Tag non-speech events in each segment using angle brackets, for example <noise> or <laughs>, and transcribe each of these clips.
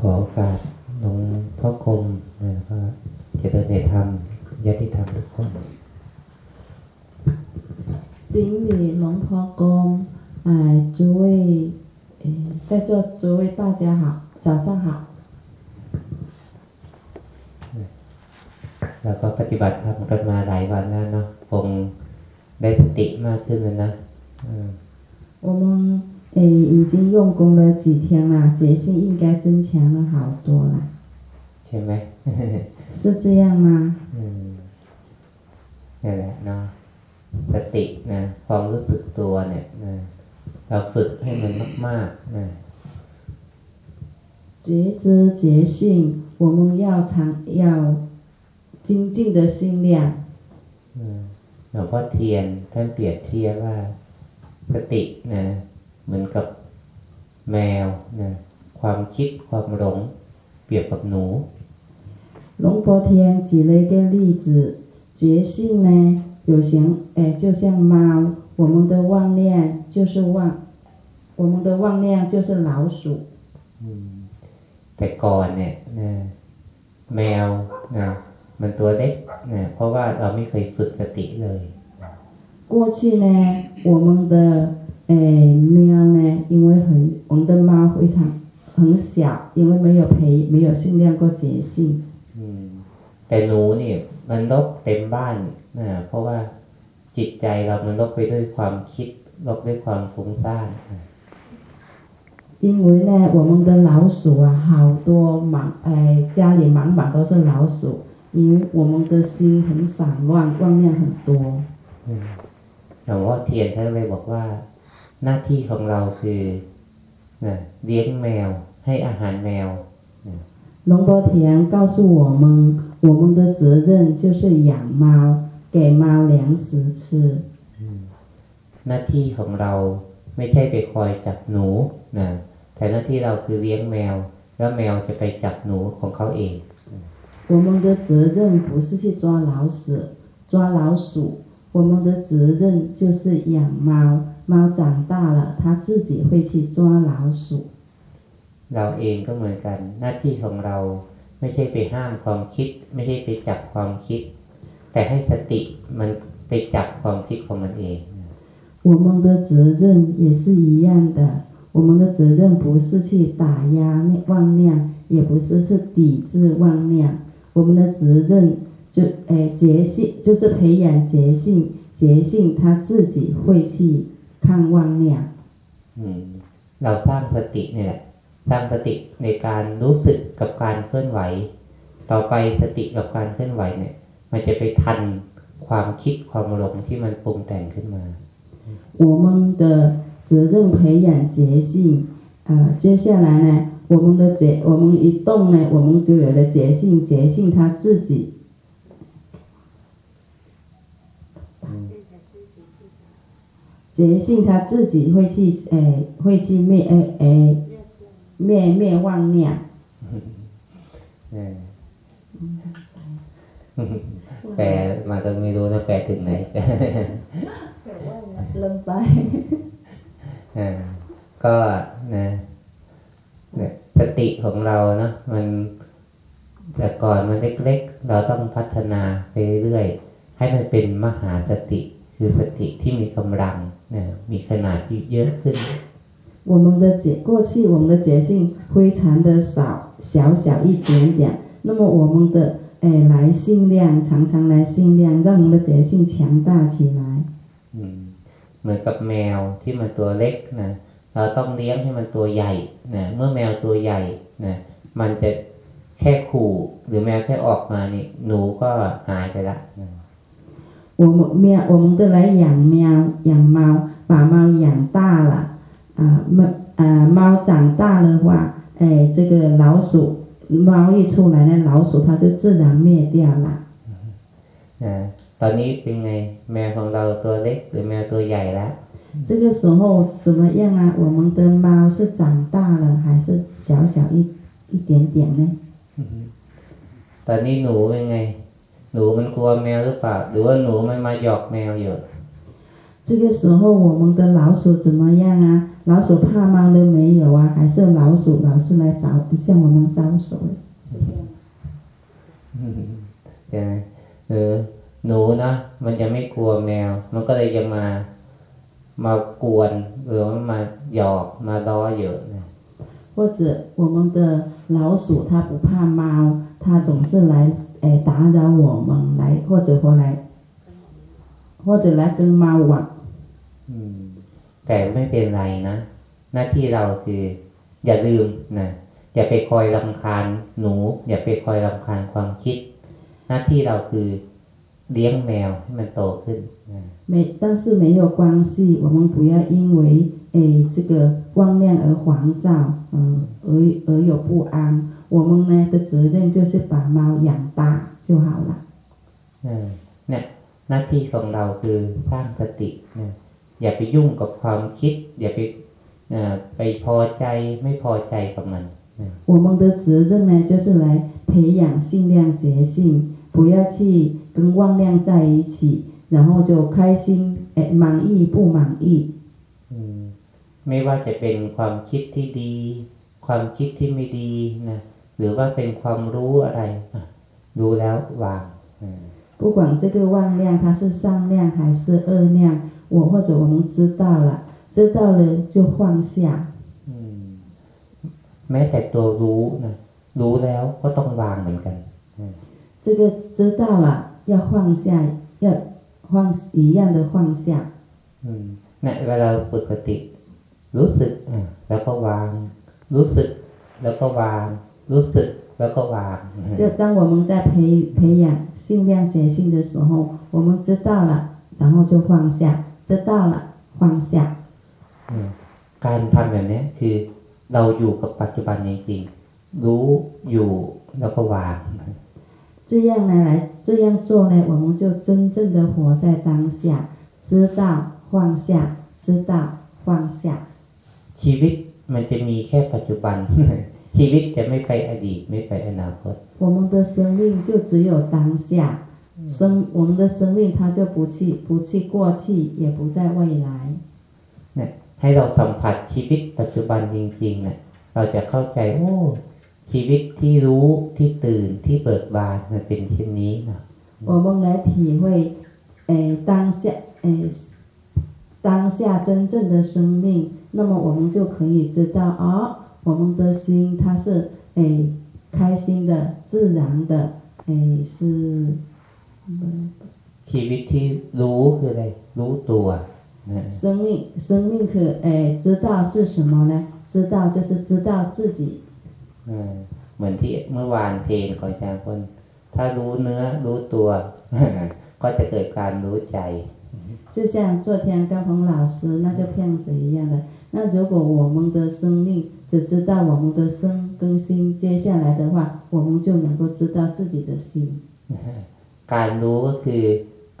ขอฝากหลวงพ่อคม 决心应该增强了好多了， ใช่ไหม 是这样吗？ อืมนี่นแหละเนาะสตินะความรู้สึกตัวเนี่ยนะเราฝึกให้มันมากๆนะ 觉知觉性，我们要常要精进的心量。 อืมหลวงพ่อเทียนท่านเปรียบเทียบว่า สตินะเหมือนกับแมวนะ ความคิดความหลง เปรียบกับหนู 龙婆天举了一个例子，觉性呢有像诶，就像猫，我们的妄念就是妄，我们的妄念就是老鼠。 อืมแต่ก่อนเนี่ยนะแมวนะมันตัวเล็กนะเพราะว่าเราไม่เคยฝึกสติเลย 过去呢，我们的诶喵呢，因为很我们的猫非常 很小，因为没有培没有训练过觉性。 อืมแต่หนูนี่มันลกเต็มบ้านนะเพราะว่าจิตใจเรามันลกไปด้วยความคิดลกด้วยความฟุ้งซ่านนะ 因为呢，我们的老鼠啊，好多满，哎，家里满满都是老鼠，因为我们的心很散乱，妄念很多。 อืมหลวงพ่อเทียนท่านเลยบอกว่า หน้าที่ของเราคือนะเลี้ยงแมว ให้อาหารแมว 龙波田告诉我们，我们的责任就是养猫，给猫粮食吃。 หน้าที่ของเราไม่ใช่ไปคอยจับหนูนะแต่หน้าที่เราคือเลี้ยงแมว แล้วแมวจะไปจับหนูของเขาเอง 我们的责任不是去抓老鼠，抓老鼠，我们的责任就是养猫，猫长大了，它自己会去抓老鼠。 เราเองก็เหมือนกัน หน้าที่ของเราไม่ใช่ไปห้ามความคิด ไม่ใช่ไปจับความคิด แต่ให้สติมันไปจับความคิดของมันเอง 我们的责任也是一样的，我们的责任不是去打压那妄念，也不是是抵制妄念，我们的责任就诶觉性，就是培养觉性，觉性他自己会去看妄念。 อืมเราสร้างสติเนี่ยแหละ สร้างสติในการรู้สึกกับการเคลื่อนไหว ต่อไปสติกับการเคลื่อนไหวเนี่ย มันจะไปทันความคิดความหลงที่มันปรุงแต่งขึ้นมา 我们的责任培养觉性，呃，接下来呢，我们的觉，我们一动呢，我们就有了觉性，觉性他自己，觉性他自己会去，诶、会去灭，诶、诶、 แม่แม่ว่างเนี่ยแต่มาก็ไม่รู้นะแปลถึงไหนแต่ว่าลงไปก็นะสติของเราเนาะมันแต่ก่อนมันเล็กๆ เราต้องพัฒนาไปเรื่อยๆ ให้มันเป็นมหาสติ คือสติที่มีกำลังนะมีขนาดที่เยอะขึ้น 我们的觉过去我们的觉性非常的少，小小一点点。那么我们的诶来信量常常来信量，让我们的觉性强大起来。 อืมเหมือนกับแมวที่มันตัวเล็กนะเราต้องเลี้ยงให้มันตัวใหญ่นะเมื่อแมวตัวใหญ่นะมันจะแค่ขู่หรือแมวแค่ออกมานี่หนูก็หายไปละนะ 我们喵，我们的来养喵养猫，把猫养大了， 啊猫啊猫长大的话，哎这个老鼠猫一出来呢，老鼠它就自然灭掉了。 นะตอนนี้เป็นไงแมวของเราตัวเล็กหรือแมวตัวใหญ่แล้ว 这个时候怎么样啊？我们的猫是长大了还是小小一一点点呢？ ตอนนี้หนูเป็นไง หนูมันกลัวแมวหรือเปล่า หรือว่าหนูมันมาหยอกแมวอยู่ 现 这个时候我们的老鼠怎么样啊？老鼠怕猫都没有啊，还是老鼠老是来找向我们招手？是<laughs> 这样吗。 ใช่ไหมเออหนูนะมันจะไม่กลัวแมว มันก็เลยจะมามากวนหรือว่ามาหยอกมาล้อเยอะนะ <laughs> 或者我们的老鼠它不怕猫，它总是来诶打扰我们来，或者或来，或者来跟猫玩。 อืม แต่ไม่เป็นไรนะ หน้าที่เราคือ อย่าลืมนะอย่าไปคอยรำคาญหนู อย่าไปคอยรำคาญความคิด หน้าที่เราคือเลี้ยงแมวให้มันโตขึ้นนะ 没，但是没有关系，我们不要因为诶这个妄念而烦躁，呃，而而有不安。我们呢的责任就是把猫养大就好了。 เออเนี่ยหน้าที่ของเราคือสร้างสตินะ อย่าไปยุ่งกับความคิด อย่าไปเอ่อไปพอใจไม่พอใจกับมัน 我们的责任呢，就是来培养性量觉性，不要去跟妄量在一起，然后就开心，诶，满意不满意。 อืมไม่ว่าจะเป็นความคิดที่ดี ความคิดที่ไม่ดีนะหรือว่าเป็นความรู้อะไรอ่ะรู้แล้ววางอ่า 不管这个妄量它是善量还是恶量， 我或者我们知道了，知道了就放下。 อืมแม้แต่ตัวรู้นะรู้แล้วก็ต้องวางเหมือนกัน 这个知道了要放下，要放一样的放下。 อืมเนี่ยเวลาฝึกสติ รู้สึกอ่ะแล้วก็วาง รู้สึก แล้วก็วาง รู้สึกแล้วก็วาง 就当我们在培培养性量觉性的时候，我们知道了，然后就放下， 知道了放下。 อืมการทำแบบเนี้ยคือเราอยู่กับปัจจุบันจริงๆรู้อยู่แล้วก็วาง 这样呢来这样做呢，我们就真正的活在当下，知道放下，知道放下。 ชีวิตมันจะมีแค่ปัจจุบัน ชีวิตจะไม่ไปอดีตไม่ไปอนาคต 我们的生命就只有当下， 生我们的生命它就不去不去过去，也不在未来。 เนี่ยให้เราสัมผัสชีวิตปัจจุบันจริงๆเนี่ยเราจะเข้าใจโอ้ชีวิตที่รู้ที่ตื่นที่เบิกบานมันเป็นเช่นนี้นะ 我们来体会，诶，当下，诶，当下真正的生命，那么我们就可以知道，哦，我们的心它是诶开心的、自然的，诶是， ชีวิตที่รู้คืออะไร รู้ตัวนะ 生命，生命可诶知道是什么呢？知道就是知道自己。 เออเหมือนที่เมื่อวานเพลงของอาจารย์คน ถ้ารู้เนื้อรู้ตัว ก็จะเกิดการรู้ใจ 就像昨天高鹏老师那个片子一样的，那如果我们的生命只知道我们的身跟心，接下来的话，我们就能够知道自己的心。 การรู้ก็คือ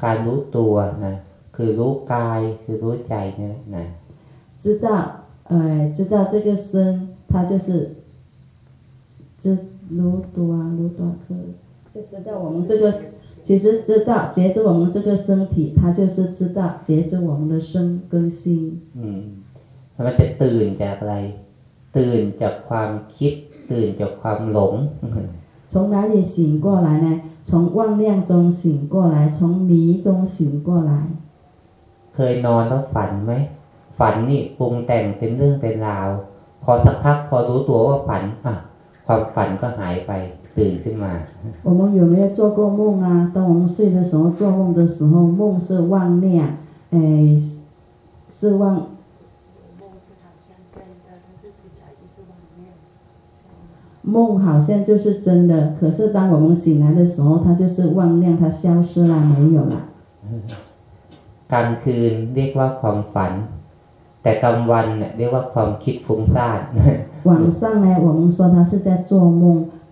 การรู้ตัวนะคือรู้กายคือรู้ใจเนี่ยนะ 知道，呃，知道这个身，它就是知如多啊，如多克，就知道我们这个，其实知道觉知我们这个身体，它就是知道觉知我们的身跟心。 อืมแล้วมันจะตื่นจากอะไร ตื่นจากความคิด ตื่นจากความหลง 从哪里醒过来呢？ 从妄量中醒过来，从迷中醒过来。 เคยนอนแล้วฝันไหม ฝันนี่ปรุงแต่งเป็นเรื่องเป็นราว พอสักพักพอรู้ตัวว่าฝันอ่ะความฝันก็หายไปตื่นขึ้นมา 我们有没有做过梦啊？当我们睡的时候，做梦的时候，梦是妄量，诶，是妄 梦好像就是真的，可是当我们醒来的时候，它就是妄量，它消失了，没有了。 กลางคืนเรียกว่าความฝัน แต่กลางวันเนี่ยเรียกว่าความคิดฟุ้งซ่าน 晚上呢，我们说它是在做梦；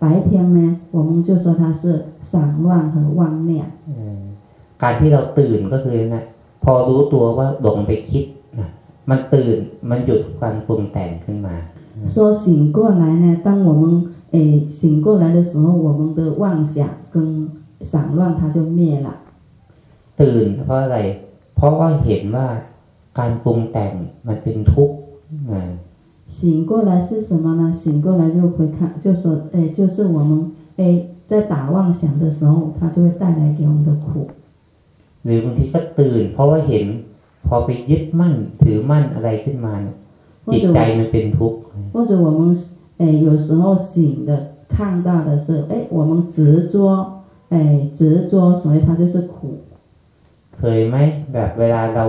白天呢，我们就说它是散乱和妄念。 เออการที่เราตื่นก็คือนะพอรู้ตัวว่าหลงไปคิดนะมันตื่นมันหยุดการปรุงแต่งขึ้นมา 说醒过来呢，当我们诶醒过来的时候，我们的妄想跟散乱它就灭了。 ตื่นเพราะอะไร เพราะว่าเห็นว่า การปรุงแต่งมันเป็นทุกข์นะ 醒过来是什么呢？醒过来就会看，就说，哎，就是我们，哎，在打妄想的时候，它就会带来给我们的苦。 หรือบางทีก็ตื่น เพราะว่าเห็น พอไปยึดมั่นถือมั่นอะไรขึ้นมาเนี่ย 或 จิต 者 ใจมันเป็นทุกข์ 或者我们，哎，有时候醒的看到的是，哎，我们执着，哎，执着，所以它就是苦。 เคยไหมแบบเวลาเรา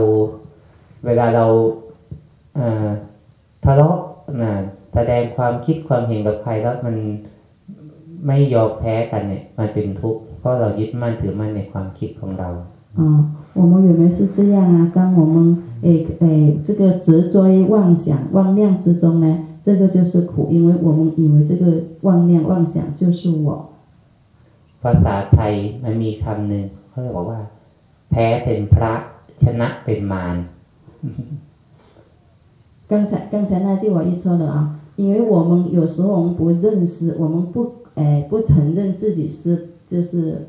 เวลาเราเอ่อทะเลาะนะแสดงความคิดความเห็นกับใครแล้วมันไม่ยอมแพ้กันเนี่ย มันเป็นทุกข์เพราะเรายึดมั่นถือมั่นในความคิดของเรา 啊，我们有没有是这样啊？当我们诶诶这个执着于妄想、妄量之中呢，这个就是苦，因为我们以为这个妄量、妄想就是我。 ภาษาไทยมันมีคำหนึ่งเขาเรียกว่า แพ้เป็นพระชนะเป็นมาร <laughs> 刚才刚才那句我一说了啊，因为我们有时候我们不认识，我们不诶不承认自己是就是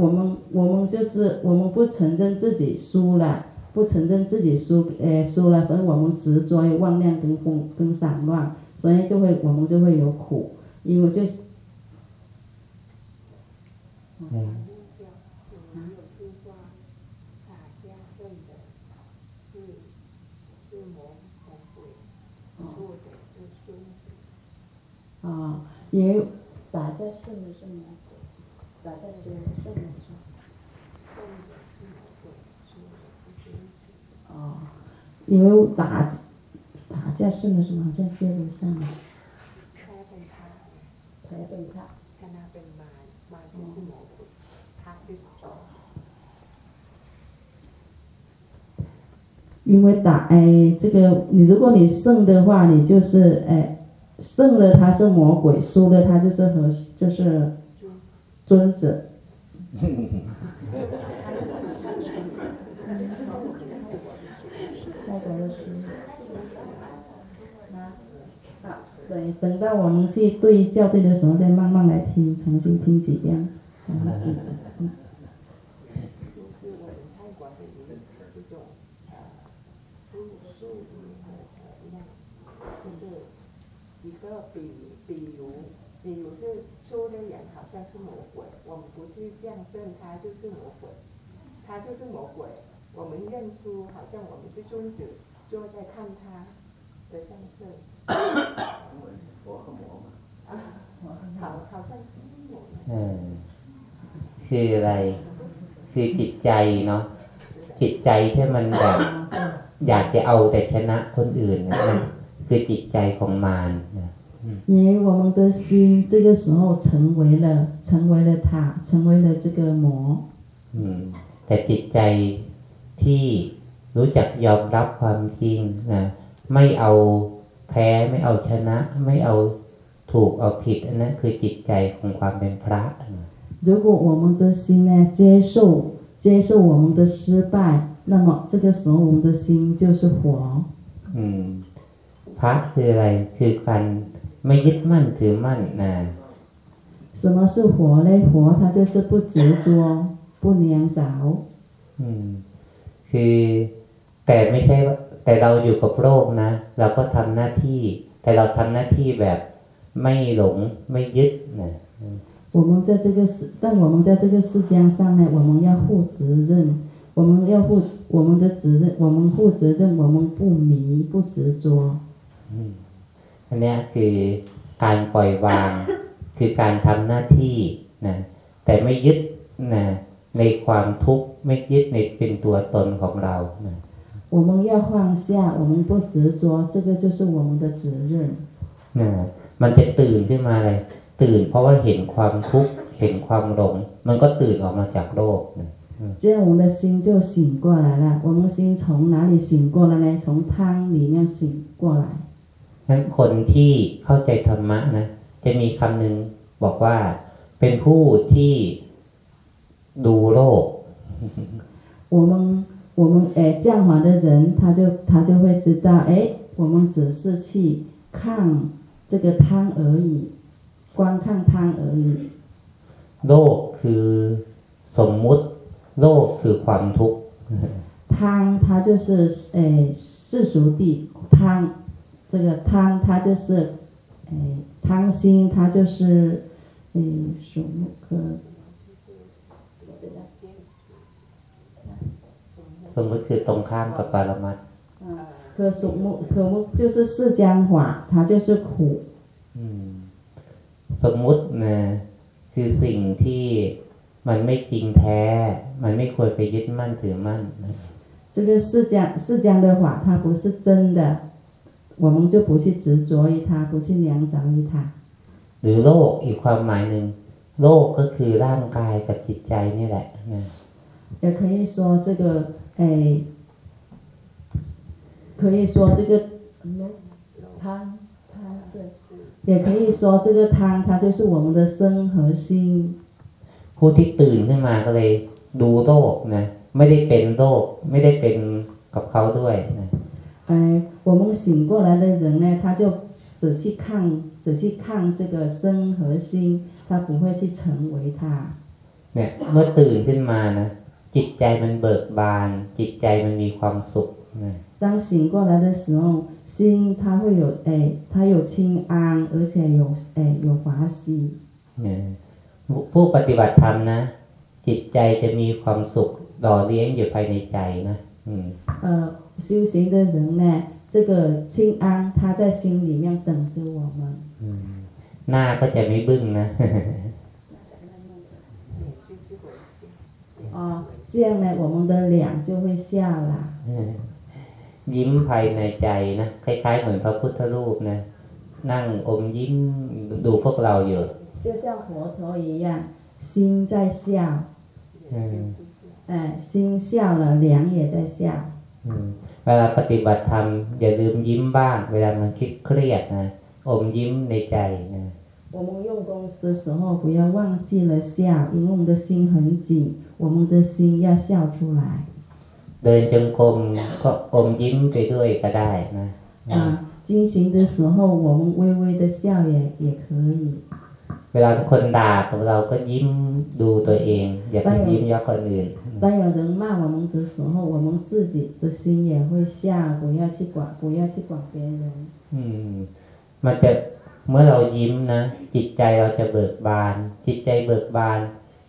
我们我们就是我们不承认自己输了，不承认自己输诶输了，所以我们执着于妄念跟风跟散乱，所以就会我们就会有苦，因为就是。印象有没有听过打架胜的是是魔鬼，啊，因为打架，胜的是胜的是魔鬼，错的是孙子。哦，因为打打架胜的是好像接不上， แค่เป็นพระ 台本他。 ชนะเป็นมารมาร就是魔鬼，他就是神。因为打哎，这个你如果你胜的话，你就是哎胜了他是魔鬼，输了他就是和就是 孙子。代。等到我们去对教对的时候，再慢慢来听，重新听几遍，重听。就是，比，如，比如是素的鱼，好像是某。鬼，我们不去相信他就是魔鬼，他就是魔鬼，我们认输好像我们是君子，坐在看他的相胜。啊，好，好像是魔 เออคืออะไร คือจิตใจเนาะจิตใจที่มันแบบ อยากจะเอาแต่ชนะคนอื่นเนยมันคือจิตใจของมารนะ 因为我们的心这个时候成为了，成为了塔，成为了这个魔。 อืม แต่จิตใจที่รู้จักยอมรับความจริงนะไม่เอาแพ้ไม่เอาชนะ ไม่เอาถูกเอาผิดอันนั้นคือจิตใจของความเป็นพระนะ 如果我们的心呢接受接受我们的失败，那么这个时候我们的心就是活。 อืม พระคืออะไร คือการ ไม่ยึดมั่นถือมั่นนะ 什么是活嘞？活它就是不执着，不粘着。 อืม คือแต่ไม่ใช่ว่าแต่เราอยู่กับโลกนะ เราก็ทำหน้าที่ แต่เราทำหน้าที่แบบไม่หลงไม่ยึดนะ 我们在这个世，但我们在这个世界上呢，我们要负责任，我们要负我们的责任，我们负责任，我们不迷不执着。 อันเนี้ยคือการปล่อยวาง คือการทำหน้าที่นะแต่ไม่ยึดนะในความทุกข์ไม่ยึดในเป็นตัวตนของเรานะ 我们要放下，我们不执着，这个就是我们的责任。 นะมันจะตื่นขึ้นมาเลย ตื่นเพราะว่าเห็นความทุกข์เห็นความหลง มันก็ตื่นออกมาจากโลกนะ 这样我们的心就醒过来了。我们心从哪里醒过来呢？从汤里面醒过来。 งั้นคนที่เข้าใจธรรมะนะจะมีคำหนึ่งบอกว่าเป็นผู้ที่ดูโลก 我们我们诶降华的人，他就他就会知道，诶，我们只是去看这个汤而已，观看汤而已。 โลกคือสมมุติ โลกคือความทุกข์ 汤它就是诶世俗地汤， 这个汤它就是诶汤心，它就是诶属木科 สมมติคือตรงข้ามกับปรมัตถ์ 可属木可木就是释迦法，它就是苦。 อืมสมมุตินะคือสิ่งที่มันไม่จริงแท้ มันไม่ควรไปยึดมั่นถือมั่นนะ 这个释迦释迦的法，它不是真的， 我们就不去执着于它，不去量着于它。 หรือโลกอีกความหมายหนึ่งโลกก็คือร่างกายกับจิตใจนี่แหละนะ 也可以说这个诶，可以说这个汤汤是，也可以说这个汤它就是我们的身和心。 ผู้ที่ตื่นขึ้นมาก็เลยดูโลกนะไม่ได้เป็นโลกไม่ได้เป็นกับเขาด้วยนะ 哎，我们醒过来的人呢，他就仔细看，仔细看这个身和心，他不会去成为他。 เนี่ยเมื่อตื่นขึ้นมานะจิตใจมันเบิกบาน จิตใจมันมีความสุขนะ 当醒过来的时候，心它会有哎，它有清安，而且有哎有欢喜。 เนี่ยผู้ปฏิบัติธรรมนะ จิตใจจะมีความสุขหล่อเลี้ยงอยู่ภายในใจนะอืม 呃， 修行的人呢，这个清安，他在心里面等着我们。 อืมหน้าก็จะไม่บึ้งนะ 就是微笑。啊，这样呢，我们的脸就会笑了。 ยิ้มภายในใจนะคล้ายๆเหมือนพระพุทธรูปนะนั่งอมยิ้มดูพวกเราอยู่ 就像佛陀一样，心在笑，嗯哎，心笑了，脸也在笑。 อืม เวลาปฏิบัติธรรมอย่าลืมยิ้มบ้าง เวลามันคิดเครียดนะอมยิ้มในใจนะ 我们用功的时候，不要忘记了笑，因为我们的心很紧，我们的心要笑出来。 เดินจงกรมก็อมยิ้มไปด้วยก็ได้นะ 啊，进行的时候，我们微微的笑也也可以。 เวลาคนด่ากับเราก็ยิ้มดูตัวเอง อย่าไปยิ้มเยาะคนอื่น 当有人骂我们的时候，我们自己的心也会笑，不要去管，不要去管别人。 อืม มันจะเมื่อเรายิ้มนะ จิตใจเราจะเบิกบาน จิตใจเบิกบาน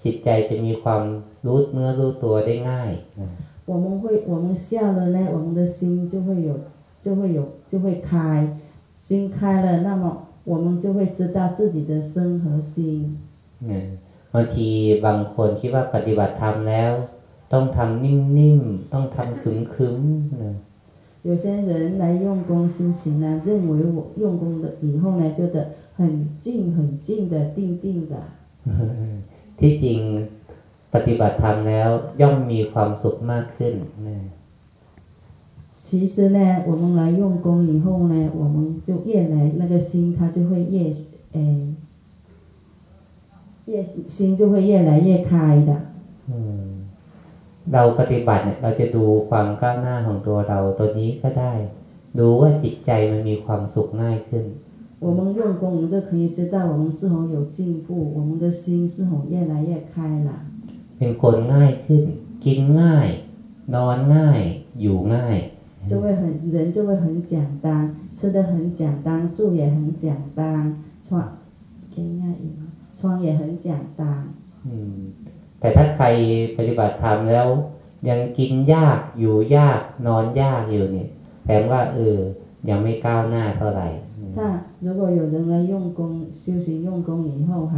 จิตใจจะมีความรู้เนื้อรู้ตัวได้ง่ายนะ 我们会，我们笑了呢，我们的心就会有，就会有，就会开，心开了，那么我们就会知道自己的身和心。 เนี่ยบางทีบางคนคิดว่าปฏิบัติธรรมแล้ว ต้องทำนิ่มๆ ต้องทำคึมๆนะ 有些人来用功修行呢，认为我用功的以后呢，觉得很静很静的、定定的。 ที่จริงปฏิบัติธรรมแล้วย่อมมีความสุขมากขึ้นนะ 其实呢，我们来用功以后呢，我们就越来那个心，它就会越诶，越心就会越来越开的。 อืม เราปฏิบัติเนี่ยเราจะดูความก้าวหน้าของตัวเราตัวนี้ก็ได้ ดูว่าจิตใจมันมีความสุขง่ายขึ้น 我们用功，我们就可以知道我们是否有进步，我们的心是否越来越开了。 เป็นคนง่ายขึ้น กินง่าย นอนง่าย อยู่ง่าย 就会很人就会很简单，吃的很简单，住也很简单，穿应该穿也很简单。 อืม แต่ถ้าใครปฏิบัติธรรมแล้ว ยังกินยากอยู่ยาก นอนยากอยู่เนี่ยแปลว่าเออ ยังไม่ก้าวหน้าเท่าไหร่ 那如果有人来用功修行用功以后还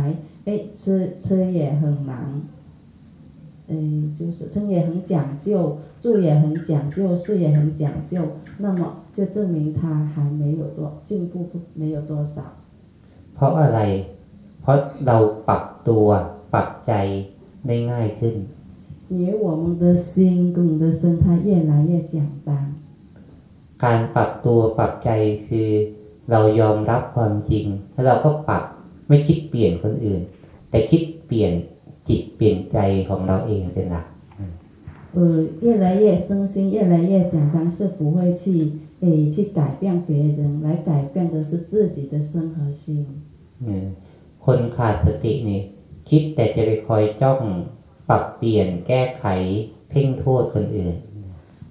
哎吃吃也很难，哎就是吃也很讲究，住也很讲究，睡也很讲究，那么就证明他还没有多进步不没有多少。 เพราะอะไร เพราะเราปรับตัวปรับใจ ได้ง่ายขึ้น 因为我们的心跟我们的身，它越来越简单。 การปรับตัวปรับใจคือเรายอมรับความจริง แล้วเราก็ปรับไม่คิดเปลี่ยนคนอื่น แต่คิดเปลี่ยนจิตเปลี่ยนใจของเราเองเป็นหลัก 呃，越来越身心越来越简单，是不会去诶去改变别人，来改变的是自己的身和心。 เนี่ยคนขาดสตินี่ คิดแต่จะไปคอยจ้อง ปรับเปลี่ยนแก้ไขเพ่งโทษคนอื่น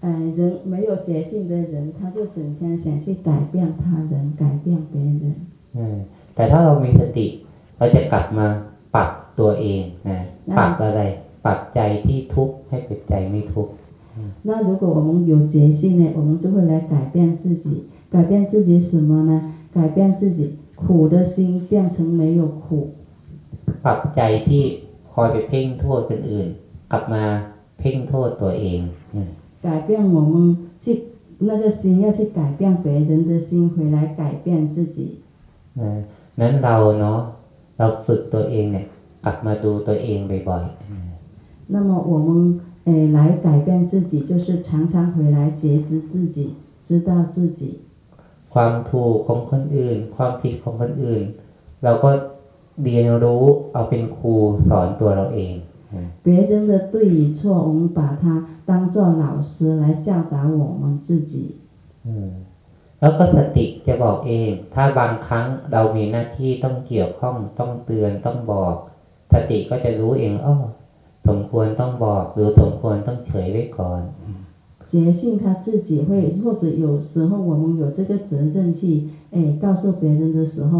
呃，人没有觉性的人，他就整天想去改变他人，改变别人。 เออแต่ถ้าเรามีสติ เราจะกลับมาปรับตัวเองนะปรับอะไร ปรับใจที่ทุกข์ให้เป็นใจไม่ทุกข์ 那如果我们有觉性呢，我们就会来改变自己，改变自己什么呢？改变自己苦的心变成没有苦， ปรับใจที่คอยไปเพ่งโทษคนอื่น กลับมาเพ่งโทษตัวเองนะ 改变我们去那个心要去改变别人的心，回来改变自己。 นะนั้นเราเนาะเราฝึกตัวเองเนี่ย กลับมาดูตัวเองบ่อยๆ 那么我们诶来改变自己，就是常常回来觉知自己，知道自己。 ความถูกของคนอื่น ความผิดของคนอื่น เราก็ เรียนรู้เอาเป็นครูสอนตัวเราเอง 别人的对与错，我们把它当做老师来教导我们自己。 อืมแล้วก็สติจะบอกเอง ถ้าบางครั้งเรามีหน้าที่ต้องเกี่ยวข้องต้องเตือนต้องบอก สติก็จะรู้เองอ้อสมควรต้องบอก หรือสมควรต้องเฉยไว้ก่อน 觉性他自己会，或者有时候我们有这个责任去，诶，告诉别人的时候，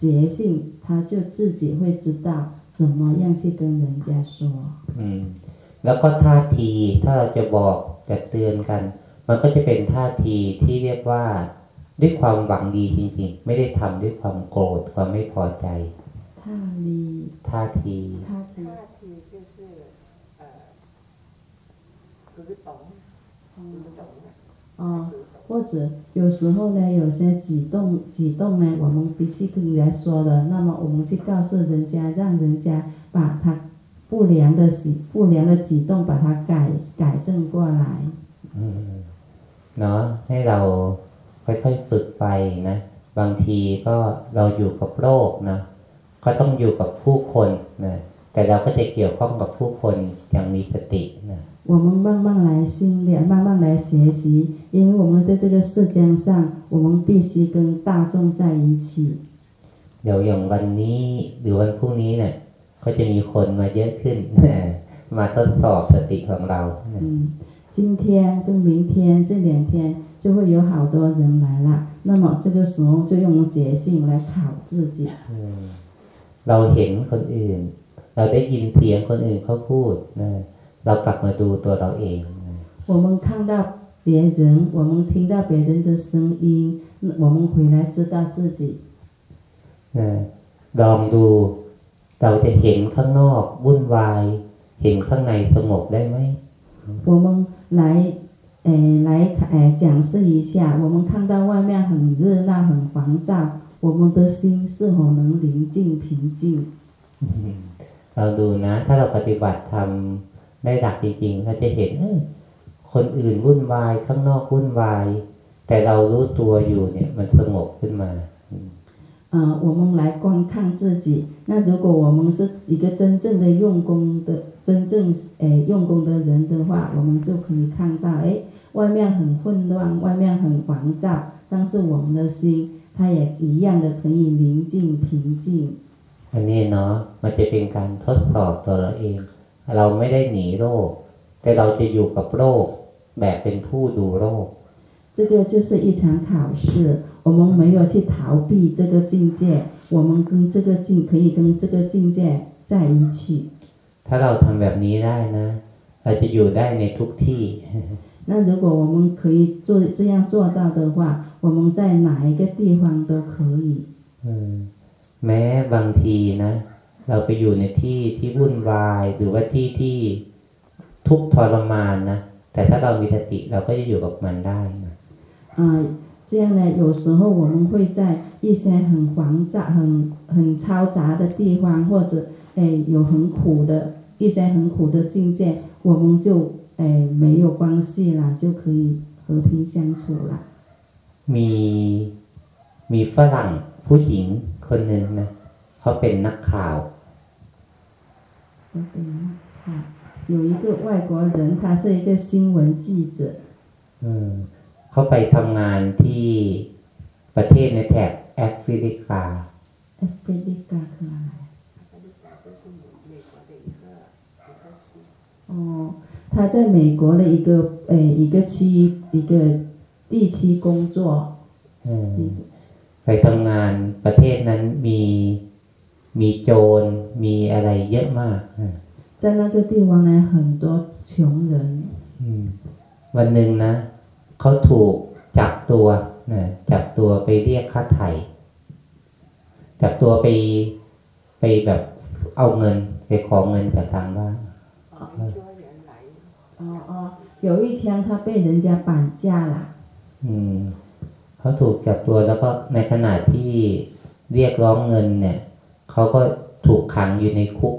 觉性他就自己会知道怎么样去跟人家说。 อืม แล้วก็ท่าทีถ้าเราจะบอกจะเตือนกัน มันก็จะเป็นท่าทีที่เรียกว่าด้วยความหวังดีจริงๆ ไม่ได้ทำด้วยความโกรธความไม่พอใจ 他离 ท่าที 他离ท่าที就是呃格懂格懂哦， 或者有时候呢，有些举动举动呢，我们必须跟人家说的，那么我们去告诉人家，让人家把他不良的举不良的举动把它改改正过来。 อืมเนาะให้เราค่อยๆฝึกไปนะ บางทีก็เราอยู่กับโลกนะก็ต้องอยู่กับผู้คนนะแต่เราก็จะเกี่ยวข้องกับผู้คนอย่างมีสตินะ 我们慢慢来训练，慢慢来学习， 因为我们在这个世间上，我们必须跟大众在一起。 เดี๋ยวอย่างวันนี้หรือวันพรุ่งนี้เนี่ยก็จะมีคนมาเยอะขึ้น มาทดสอบสติของเรา 嗯，今天跟明天这两天就会有好多人来了，那么这个时候就用觉性来考自己。 อืมเราเห็นคนอื่น เราได้ยินเสียงคนอื่นเขาพูดนะเรากลับมาดูตัวเราเองนะ 我们看到 别人，我们听到别人的声音，我们回来知道自己。 นะลองดู เราจะเห็นข้างนอกวุ่นวาย เห็นข้างในสงบได้ไหม 我们来，诶，来诶讲示一下，我们看到外面很热闹、很烦躁，我们的心是否能宁静平静？ เราดูนะ ถ้าเราปฏิบัติทำได้หลักจริงๆเราจะเห็นเออ คนอื่นวุ่นวาย ข้างนอกวุ่นวาย แต่เรารู้ตัวอยู่เนี่ย มันสงบขึ้นมา 呃，我们来观看自己。那如果我们是一个真正的用功的、真正诶用功的人的话，我们就可以看到，诶，外面很混乱，外面很烦躁，但是我们的心，它也一样的可以宁静平静。 อันนี้เนาะมันจะเป็นการทดสอบตัวเราเอง เราไม่ได้หนีโรค แต่เราจะอยู่กับโรค แบบเป็นผู้ดูโรค 这个就是一场考试，我们没有去逃避这个境界，我们跟这个境可以跟这个境界在一起。 ถ้าเราทำแบบนี้ได้นะ เราจะอยู่ได้ในทุกที่ 那如果我们可以做这样做到的话，我们在哪一个地方都可以。 อืมแม้บางทีนะ เราไปอยู่ในที่ที่วุ่นวาย หรือว่าที่ที่ทุกข์ทรมานนะ แต่ถ้าเรามีสติเราก็จะอยู่กับมันได้นะ 啊、这样呢，有时候我们会在一些很烦躁、很很嘈杂的地方，或者诶有很苦的一些很苦的境界，我们就诶没有关系啦，就可以和平相处啦。 มีมีฝรั่งผู้หญิงคนหนึ่งนะเขาเป็นนักข่าว 我等一下看， 有一个外国人，他是一个新闻记者， อืมเขาไปทำงานที่ประเทศในแถบแอฟริกา 埃菲利加克莱。阿弗利卡就是美美国的一个一个区 哦，他在美国的一个诶一个区一个地区工作， เออไปทำงานประเทศนั้นมีมีโจรมีอะไรเยอะมากอ่ะ 在那个地方呢很多穷人， อืมวันหนึ่งนะเขาถูกจับตัวนะจับตัวไปเรียกค่าไถ่จับตัวไปไปแบบเอาเงินไปขอเงินจากทางบ้าน 你说人来哦哦，有一天他被人家绑架了， อืมเขาถูกจับตัวแล้วก็ในขณะที่เรียกร้องเงินเนี่ยเขาก็ถูกขังอยู่ในคุก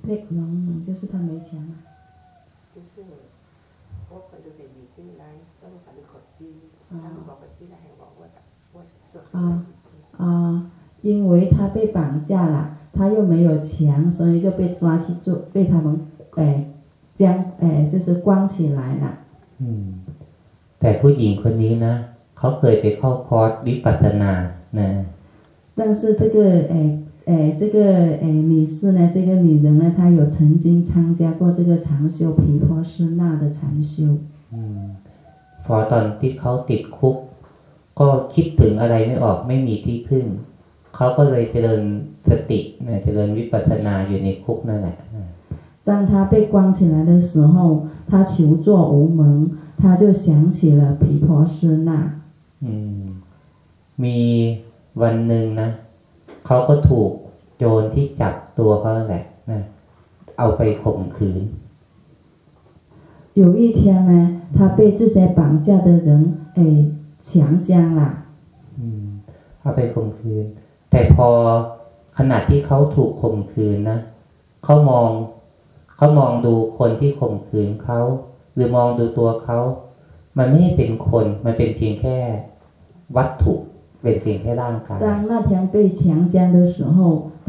นะ 被农就是他没钱嘛，就是我佢哋嘅意思嚟，都系你学知，他们讲嘅知系话我我做啊啊、因为他被绑架了，他又没有钱，所以就被抓去做，被他们诶将诶就是关起来了。 อืม แต่ผู้หญิงคนนี้นะเขาเคยไปเข้าคอร์สวิปัสสนานะ 但是这个诶 诶这个诶女士呢，这个女人呢，她有曾经参加过这个长修毗婆舍那的禅修。 อืม พอตอนที่เขาติดคุก ก็คิดถึงอะไรไม่ออกไม่มีที่พึ่ง เขาก็เลยเจริญสตินะเจริญวิปัสสนาอยู่ในคุกนั่นแหละนะ 当她被关起来的时候，她求助无门，她就想起了毗婆舍那。 อืม มีวันหนึ่งนะ เขาก็ถูกโจรที่จับตัวเขานั่นแหละนะเอาไปข่มขืน 有一天呢，她被这些绑架的人诶强奸了。 อืมเอาไปข่มขืน แต่พอขณะที่เขาถูกข่มขืนนะเขามองเขามองดูคนที่ข่มขืนเขาหรือมองดูตัวเขา มันไม่ได้เป็นคน มันเป็นเพียงแค่วัตถุ เป็นเพียงแค่ร่างกาย 当那天被强奸的时候，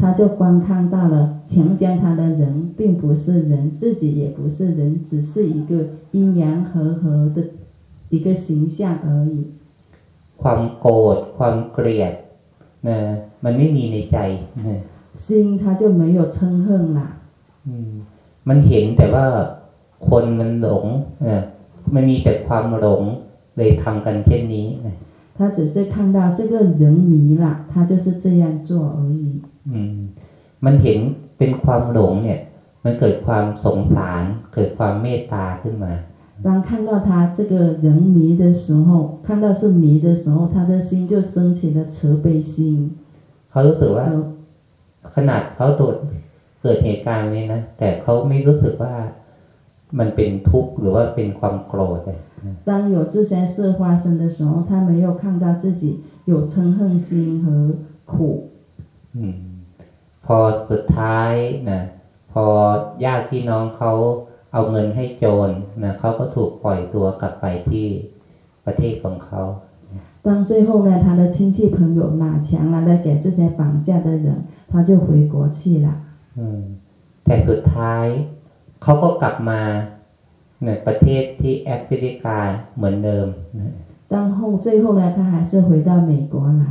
他就观看到了强奸他的人并不是人，自己也不是人，只是一个阴阳和合的一个形象而已。 ความโกรธความเกลียดนะมันไม่มีในใจนะ 心他就没有嗔恨了， อืมมันเห็นแต่ว่าคนมันหลงเออมันมีแต่ความหลงเลยทำกันเช่นนี้นะ 他只是看到这个人迷了，他就是这样做而已。 อืม มันเห็นเป็นความหลงเนี่ย มันเกิดความสงสาร เกิดความเมตตาขึ้นมา 当看到他这个人迷的时候，看到是迷的时候，他的心就升起了慈悲心。 เขารู้สึกว่า 呃， ขนาดเขาโดดเกิดเหตุการณ์นี้นะ แต่เขาไม่รู้สึกว่ามันเป็นทุกข์หรือว่าเป็นความโกรธเลย 当有这些事发生的时候，他没有看到自己有嗔恨心和苦。 อืม พอสุดท้ายนะพอญาติพี่น้องเขาเอาเงินให้โจรนะเขาก็ถูกปล่อยตัวกลับไปที่ประเทศของเขา 当最后呢，他的亲戚朋友拿钱来了给这些绑架的人，他就回国去了。 อืม แต่สุดท้ายเขาก็กลับมา ในประเทศที่แอฟริกาเหมือนเดิมนะ 但后最后呢，他还是回到美国来，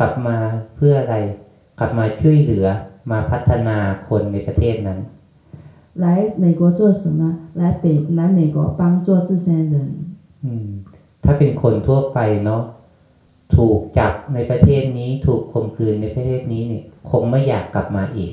กลับมาเพื่ออะไร กลับมาช่วยเหลือมาพัฒนาคนในประเทศนั้น 来美国做什么？来北来美国帮助这些人。 อืม ถ้าเป็นคนทั่วไปเนาะถูกจับในประเทศนี้ ถูกข่มขืนในประเทศนี้เนี่ย คงไม่อยากกลับมาอีก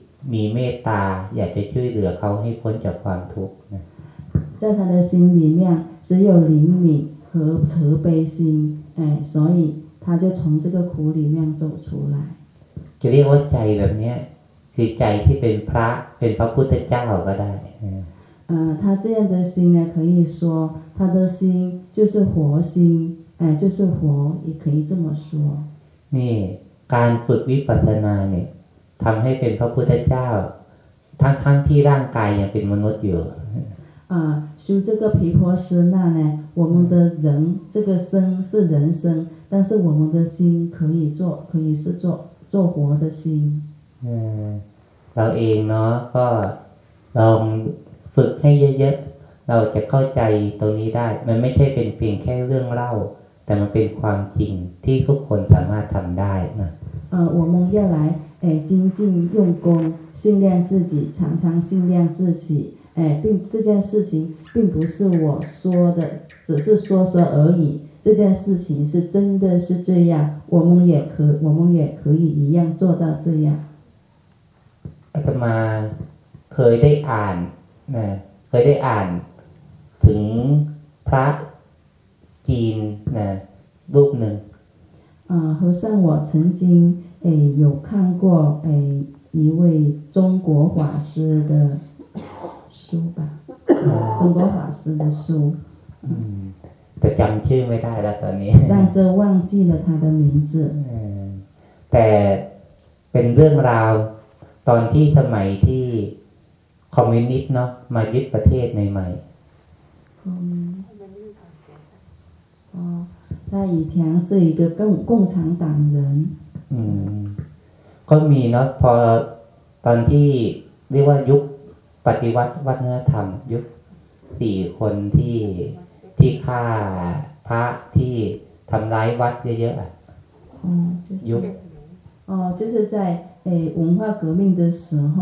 มีเมตตา อยากจะช่วยเหลือเขาให้พ้นจากความทุกข์นะ 在他的心里面只有灵敏和慈悲心，哎，所以他就从这个苦里面走出来。 จะเรียกว่าใจแบบเนี้ย คือใจที่เป็นพระเป็นพระพุทธเจ้าก็ได้เออ 呃，他这样的心呢，可以说他的心就是活心，哎，就是活，也可以这么说。 นี่ การฝึกวิปัสสนาเนี่ย ทำให้เป็นพระพุทธเจ้า ทั้งทั้งที่ร่างกายยังเป็นมนุษย์อยู่ 啊，修这个毗婆舍那呢，我们的人这个身是人身，但是我们的心可以做，可以是做做活的心。 เออเราเองเนาะก็ลองฝึกให้เยอะๆ เราจะเข้าใจตรงนี้ได้ มันไม่ใช่เป็นเพียงแค่เรื่องเล่า แต่มันเป็นความจริงที่ทุกคนสามารถทำได้นะ 呃，我们要来 诶精进用功，训练自己，常常训练自己。诶，并这件事情并不是我说的，只是说说而已。这件事情是真的是这样，我们也可我们也可以一样做到这样。 อาตมาเคยได้อ่านนะเคยได้อ่านถึงพระจีนนะรูปหนึ่ง 啊，和尚，我曾经 诶有看过诶一位中国法师的书吧，中国法师的书， อืมแต่จำชื่อไม่ได้แล้วตอนนี้ 但是忘记了他的名字。 เออแต่เป็นเรื่องราวตอนที่สมัยที่คอมมิวนิสต์เนาะมายึดประเทศใหม่ 嗯，他们日本学的。哦，他以前是一个共共产党人， ๆอืม ก็มีเนาะพอตอนที่เรียกว่ายุคปฏิวัติวัฒนธรรม ยุคสี่คนที่ที่ฆ่าพระที่ทำร้ายวัดเยอะๆอะ 哦，就是 ยุค 哦，就是在诶文化革命的时候，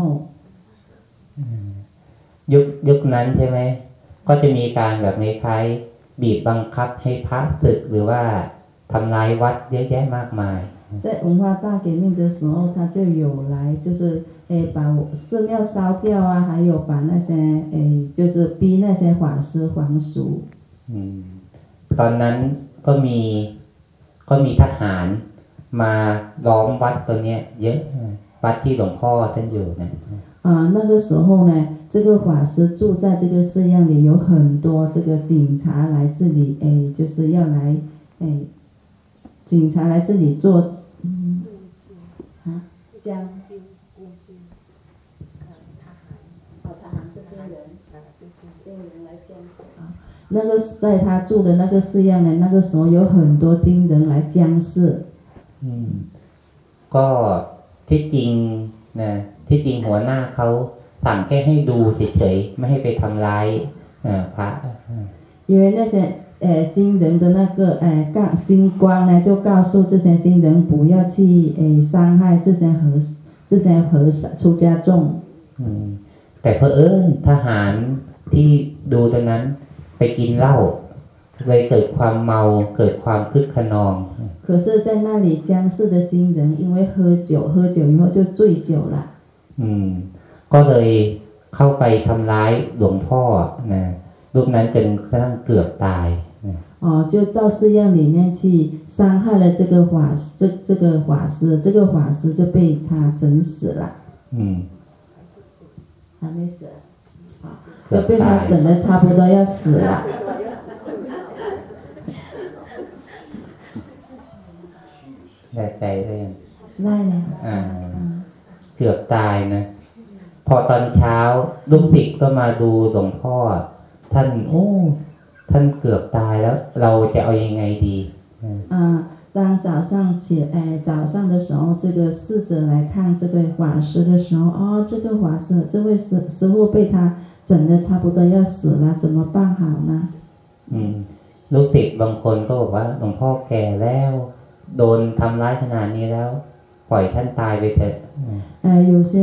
ยุคยุคนั้นใช่ไหม ก็จะมีการแบบในคล้ายๆบีบบังคับให้พระศึกหรือว่าทำลายวัดเยอะแยะมากมาย 在文化大革命的时候，他就有来，就是诶把寺庙烧掉啊，还有把那些诶就是逼那些法师还俗。 อืมตอนนั้นก็มีก็มีทหารมาล้อมวัดตัวเนี้ย เยอะวัดที่หลวงพ่อท่านอยู่นะ 啊、那个时候呢，这个法师住在这个寺院里，有很多这个警察来这里，诶，就是要来，诶， 警察来这里做，嗯，啊，将，军军军，呃，ทหาร 哦，他还是军人，呃，是军军人来监视啊。那个在他住的那个寺院呢，那个时候有很多军人来监视， อืม ก็ที่จริงนะที่จริงหัวหน้าเขาสั่งแค่ให้ดูเฉยๆไม่ให้ไปทำร้ายเอ่อพระ 因为那些 呃军人的那个呃干军官呢，就告诉这些军人不要去诶伤害这些和这些和尚出家众。 อืม แต่เพอเอิญทหารที่ดูตอนนั้นไปกินเหล้าเลยเกิดความเมาเกิดความคึกขนอง 可是，在那里江氏的军人因为喝酒，喝酒以后就醉酒了， อืม ก็เลยเข้าไปทำร้ายหลวงพ่อนะรูปนั้นจนกระทั่งเกือบตายนะ 哦，就到寺院里面去伤害了这个法师，这这个法师，这个法师就被他整死了， อืม 还没死，啊，就被他整的差不多要死了。 ได้ใจได้ยัง 赖呢？ อ่า เกือบตายนะ พอตอนเช้าลูกศิษย์ก็มาดูหลวงพ่อ ท่าน โอ้ ท่านเกือบตายแล้ว เราจะเอายังไงดี 啊，当早上起，哎，早上的时候，这个侍者来看这个法师的时候，哦，这个法师，这位师师傅被他整的差不多要死了，怎么办好呢？ อืม ลูกศิษย์บางคนก็บอกว่าหลวงพ่อแก่แล้ว โดนทำร้ายขนาดนี้แล้ว ปล่อยท่านตายไปเถอะ 呃，有些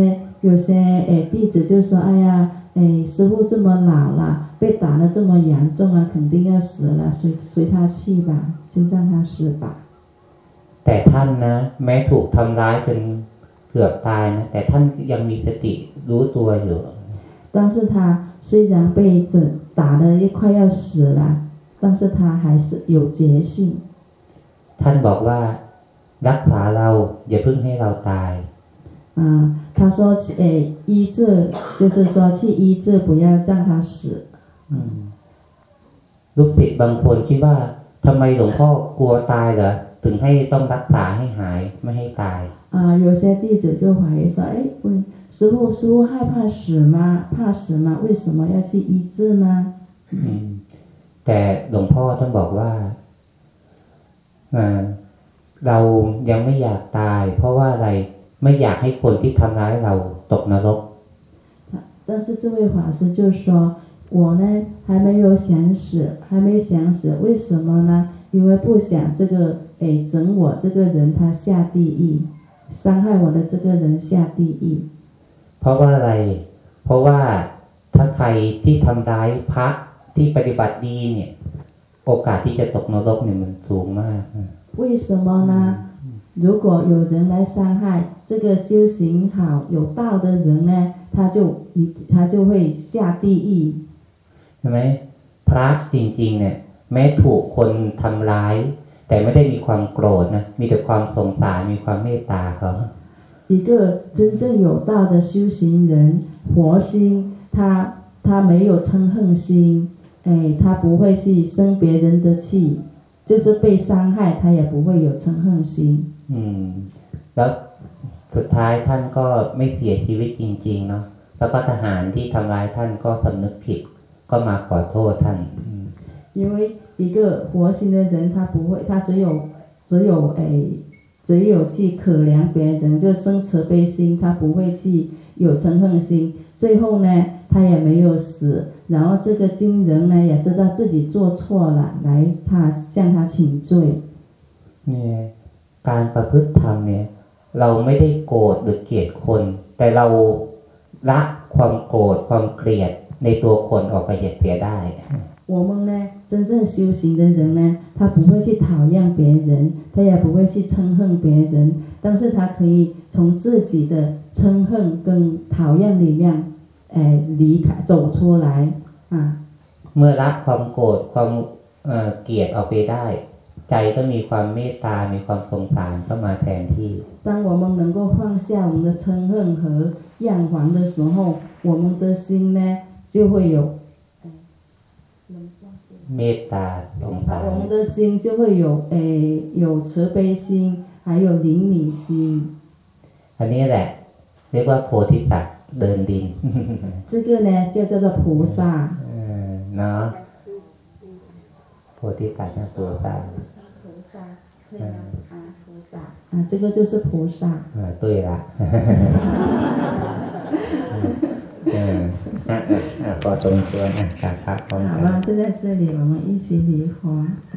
有些诶弟子就说，哎呀， 诶师傅这么老了，被打的这么严重了，肯定要死了，随随他去吧，就让他死吧。 แต่ท่านนะ แม้ถูกทำร้ายจนเกือบตายนะ แต่ท่านยังมีสติรู้ตัวอยู่ 但是他虽然被整打的也快要死了，但是他还是有觉性。 ท่านบอกว่า รักษาเรา อย่าเพิ่งให้เราตาย 啊，他说，诶，医治就是说去医治，不要让他死。 อืมลูกศิษย์บางคนคิดว่าทำไมหลวงพ่อกลัวตายเหรอถึง ถึงให้ต้องรักษาให้หายไม่ให้ตาย 啊、有些弟子就怀疑说，哎，问师傅，师傅害怕死吗？怕死吗？为什么要去医治呢？ อืมแต่หลวงพ่อท่านบอกว่าอ่า เรายังไม่อยากตาย เพราะว่าอะไร ไม่อยากให้คนที่ทำร้ายเราตกนรก 但是这位法师就说，我呢还没有想死，还没想死，为什么呢？因为不想这个诶整我这个人他下地狱，伤害我的这个人下地狱。 เพราะว่าอะไร เพราะว่าถ้าใครที่ทำร้ายพระที่ปฏิบัติดีเนี่ย โอกาสที่จะตกนรกเนี่ยมันสูงมาก 为什么呢？ 如果有人来伤害这个修行好有道的人呢，他就一他就会下地狱。 ใช่ไหมพระจริงๆ เนี่ย แม้ถูกคนทำร้าย แต่ไม่ได้มีความโกรธนะมีแต่ความสงสารมีความเมตตาเขา 一个真正有道的修行人，佛心，他他没有嗔恨心，哎，他不会去生别人的气，就是被伤害，他也不会有嗔恨心。 อืม แล้วสุดท้ายท่านก็ไม่เสียชีวิตจริง ๆ เนาะแล้วก็ทหารที่ทำร้ายท่านก็สำนึกผิด ก็มาขอโทษท่านอืม 因为一个活心的人，他不会，他只有只有哎，只有去可怜别人，就生慈悲心，他不会去有嗔恨心。最后呢，他也没有死，然后这个经人呢也知道自己做错了，来他向他请罪。 เนี่ย การประพฤติธรรมเนี่ย เราไม่ได้โกรธหรือเกลียดคน แต่เราละความโกรธความเกลียดในตัวคนออกไปเสียได้ 我们呢，真正修行的人呢，他不会去讨厌别人，他也不会去嗔恨别人，但是他可以从自己的嗔恨跟讨厌里面，哎，离开走出来啊。 เมื่อละความโกรธความเอ่อเกลียดออกไปได้ ใจก็มีความเมตตา มีความสงสารเข้ามาแทนที่ 当我们能够放下我们的嗔恨和厌烦的时候，我们的心呢就会有， เมตตาสงสาร 我们的心就会有诶有慈悲心，还有灵敏心。 อันนี้แหละ เรียกว่าโพธิสัตว์เดินดิน 这个呢就叫做菩萨。 เออเนาะโพธิสัตว์นะตัวสัตว์ 菩萨， 对吗？啊，菩萨啊，这个就是菩萨。 เออตุ้ยละ เอออ่ะอ่ะอ่ะพอสมควรอ่ะกราบพระพร้อม 好 กัน 吧，就在这里，我们一起礼花。嗯